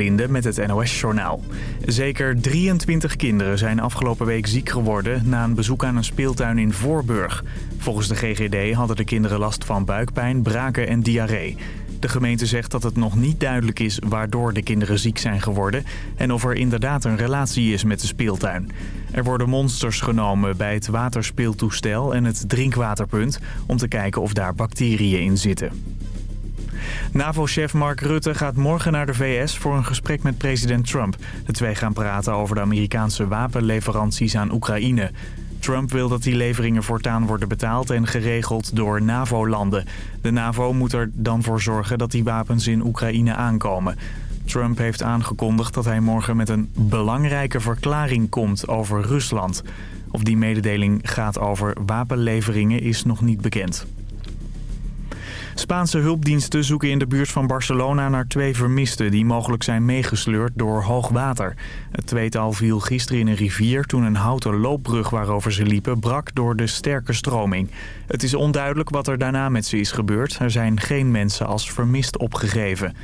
Linde met het NOS-journaal. Zeker 23 kinderen zijn afgelopen week ziek geworden... na een bezoek aan een speeltuin in Voorburg. Volgens de GGD hadden de kinderen last van buikpijn, braken en diarree. De gemeente zegt dat het nog niet duidelijk is waardoor de kinderen ziek zijn geworden... en of er inderdaad een relatie is met de speeltuin. Er worden monsters genomen bij het waterspeeltoestel en het drinkwaterpunt... om te kijken of daar bacteriën in zitten. NAVO-chef Mark Rutte gaat morgen naar de VS voor een gesprek met president Trump. De twee gaan praten over de Amerikaanse wapenleveranties aan Oekraïne. Trump wil dat die leveringen voortaan worden betaald en geregeld door NAVO-landen. De NAVO moet er dan voor zorgen dat die wapens in Oekraïne aankomen. Trump heeft aangekondigd dat hij morgen met een belangrijke verklaring komt over Rusland. Of die mededeling gaat over wapenleveringen is nog niet bekend. Spaanse hulpdiensten zoeken in de buurt van Barcelona naar twee vermisten... die mogelijk zijn meegesleurd door hoog water. Het tweetal viel gisteren in een rivier toen een houten loopbrug waarover ze liepen... brak door de sterke stroming. Het is onduidelijk wat er daarna met ze is gebeurd. Er zijn geen mensen als vermist opgegeven.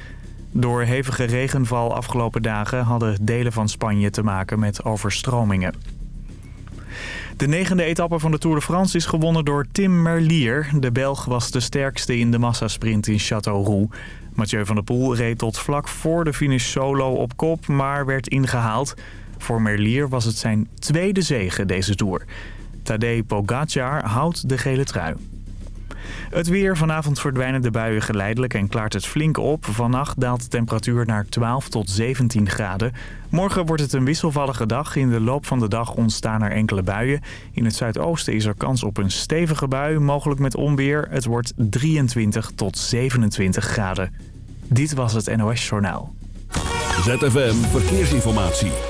Door hevige regenval afgelopen dagen hadden delen van Spanje te maken met overstromingen. De negende etappe van de Tour de France is gewonnen door Tim Merlier. De Belg was de sterkste in de massasprint in Châteauroux. Mathieu van der Poel reed tot vlak voor de finish solo op kop, maar werd ingehaald. Voor Merlier was het zijn tweede zege deze Tour. Tadej Pogacar houdt de gele trui. Het weer. Vanavond verdwijnen de buien geleidelijk en klaart het flink op. Vannacht daalt de temperatuur naar 12 tot 17 graden. Morgen wordt het een wisselvallige dag. In de loop van de dag ontstaan er enkele buien. In het zuidoosten is er kans op een stevige bui, mogelijk met onweer. Het wordt 23 tot 27 graden. Dit was het NOS Journaal. ZFM Verkeersinformatie.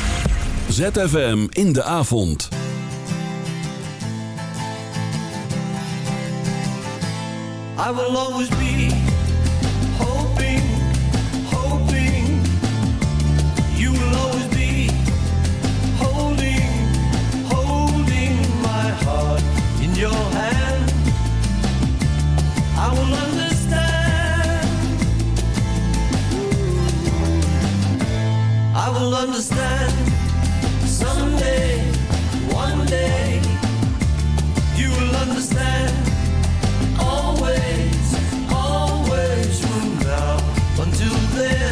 ZFM in de avond. I will always be hoping, hoping you will always be holding, holding my heart in your hand. I will understand. I will understand someday, one day. You will understand always, always until then.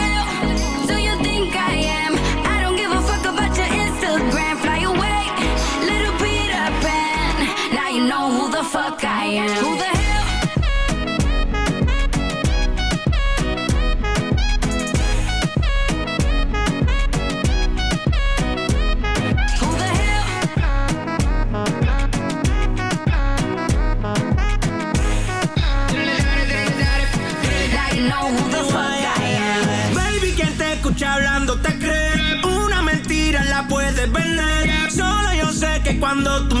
fuck I am. Who the hell? hablando te. Una mentira la puedes vender. Solo yo sé que cuando tú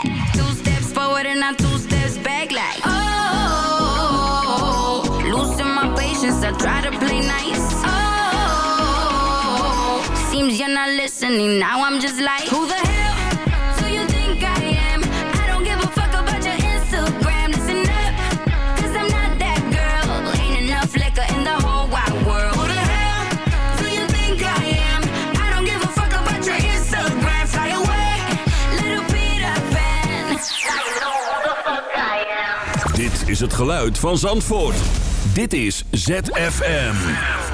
you know who the fuck I am. Dit is het geluid van Zandvoort. Dit is ZFM.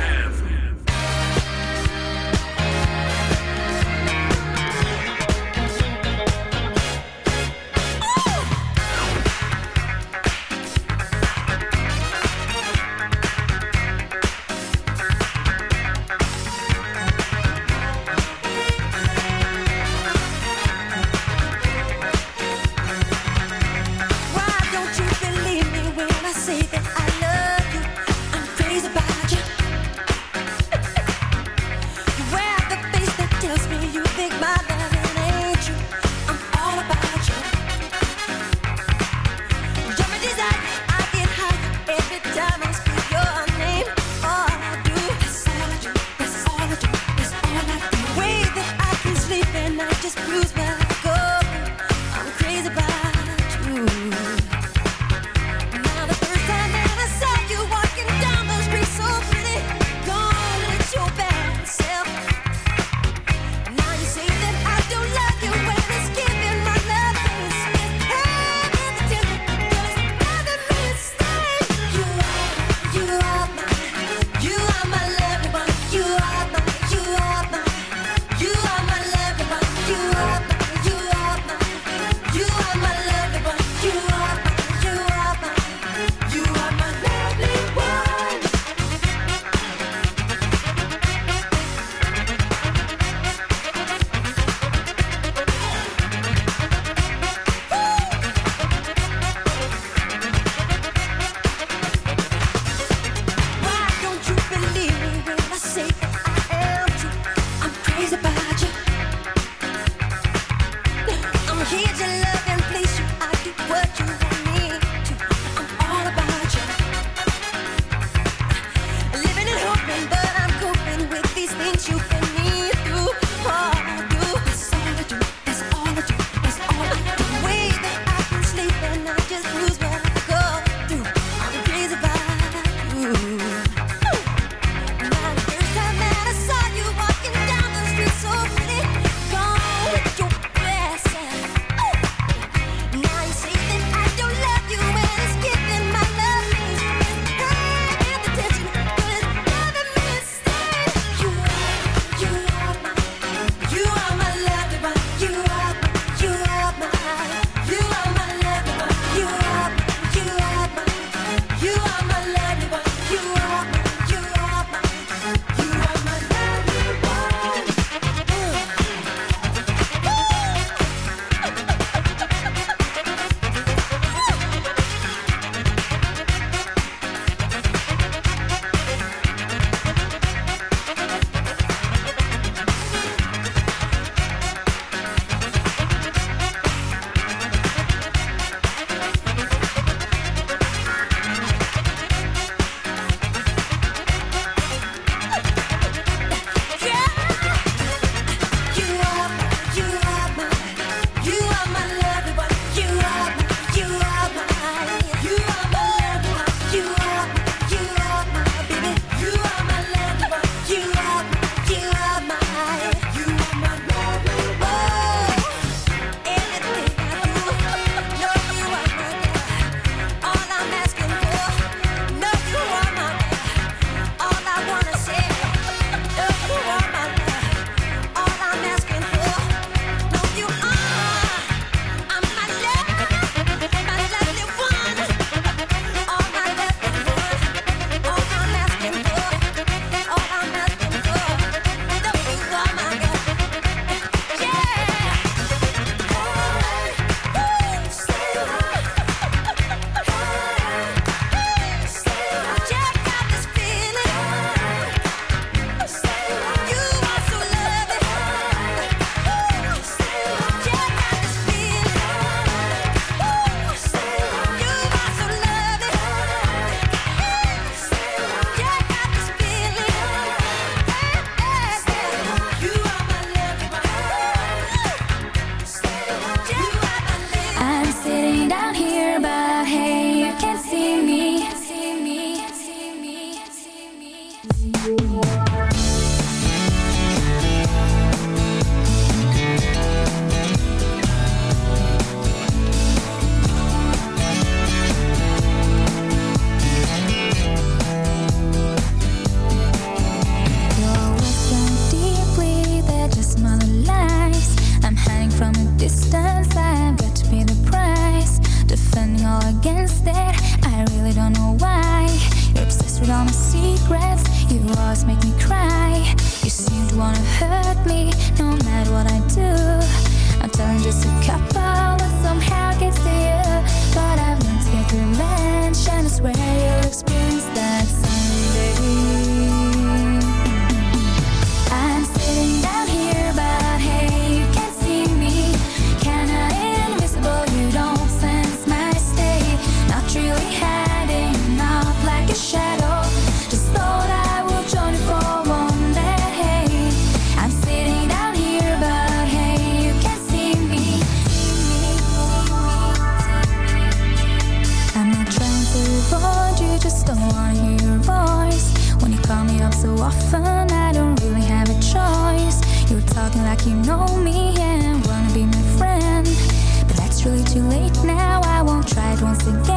something.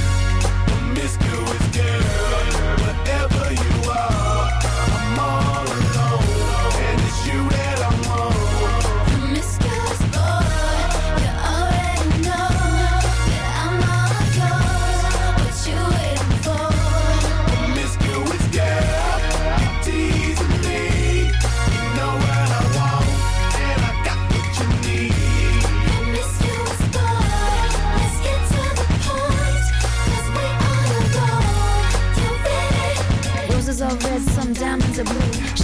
girl.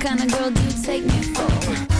kind of girl do you take me for?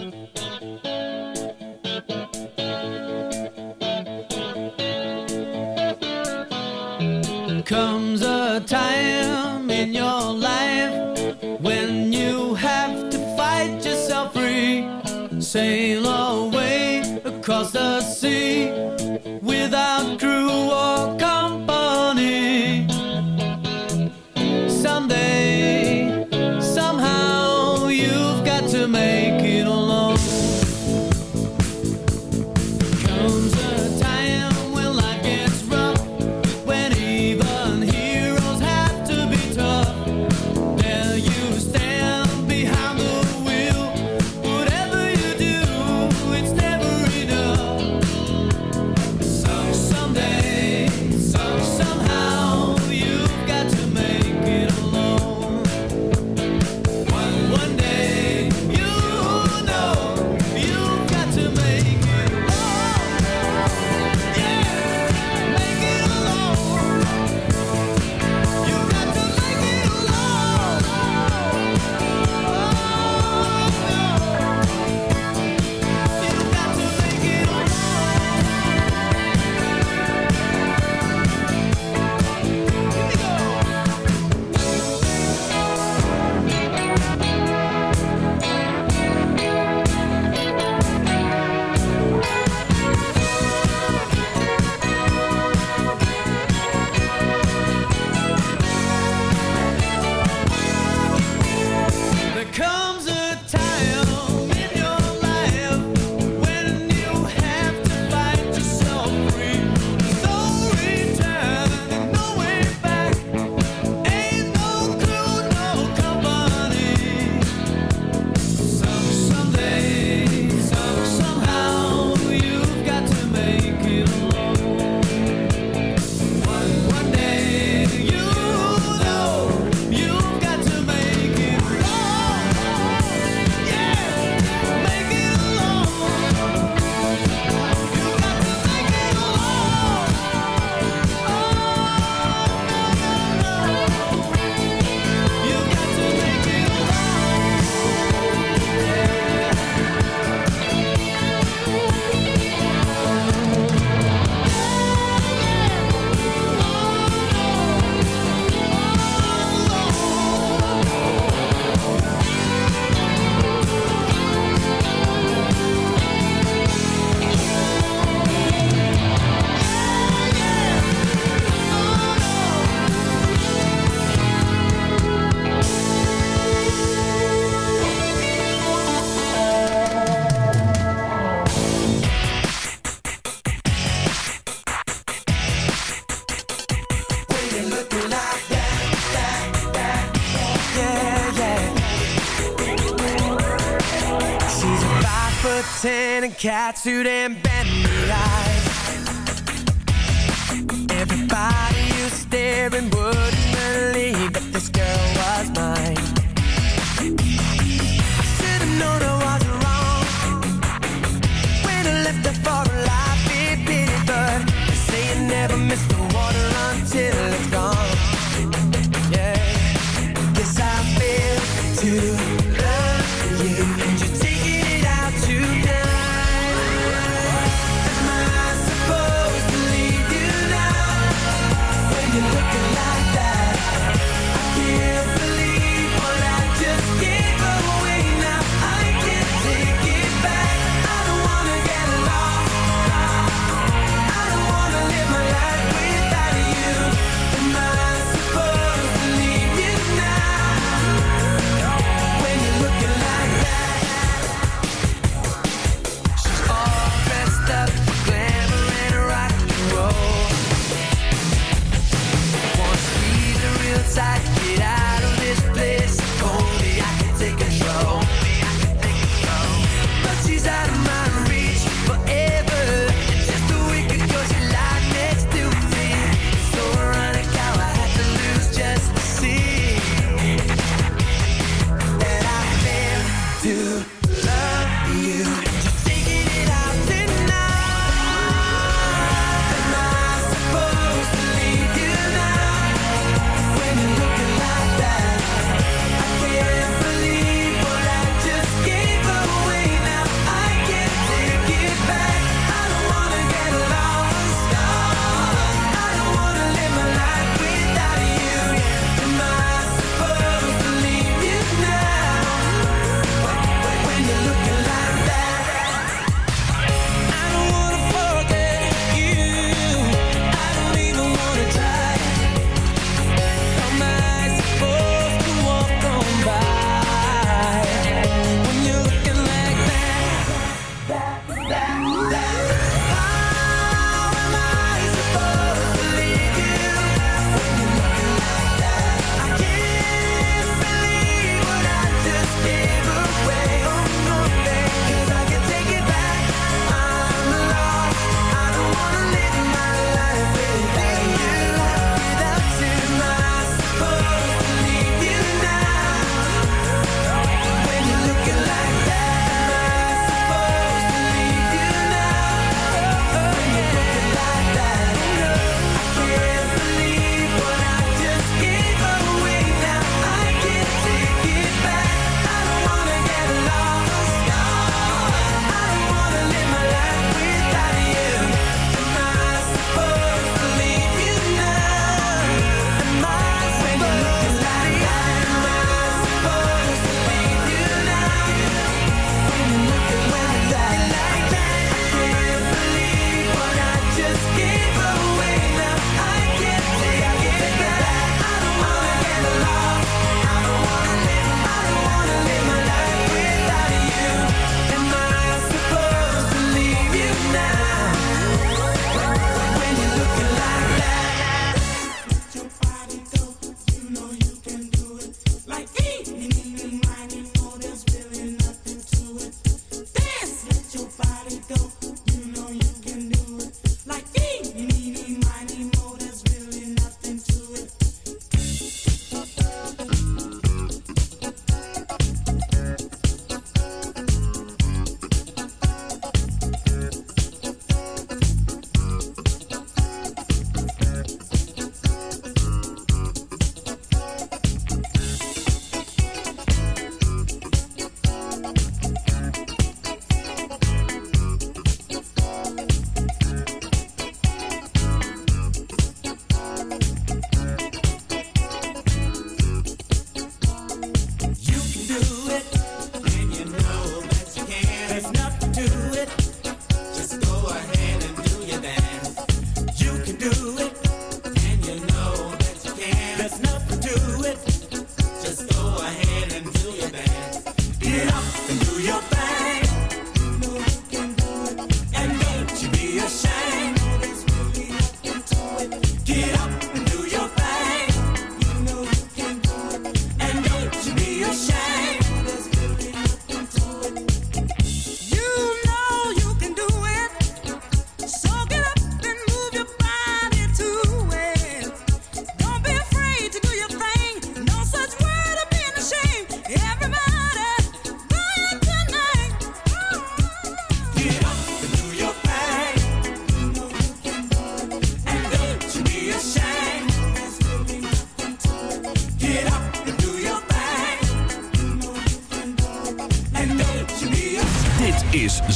catsuit and me right. Everybody is staring.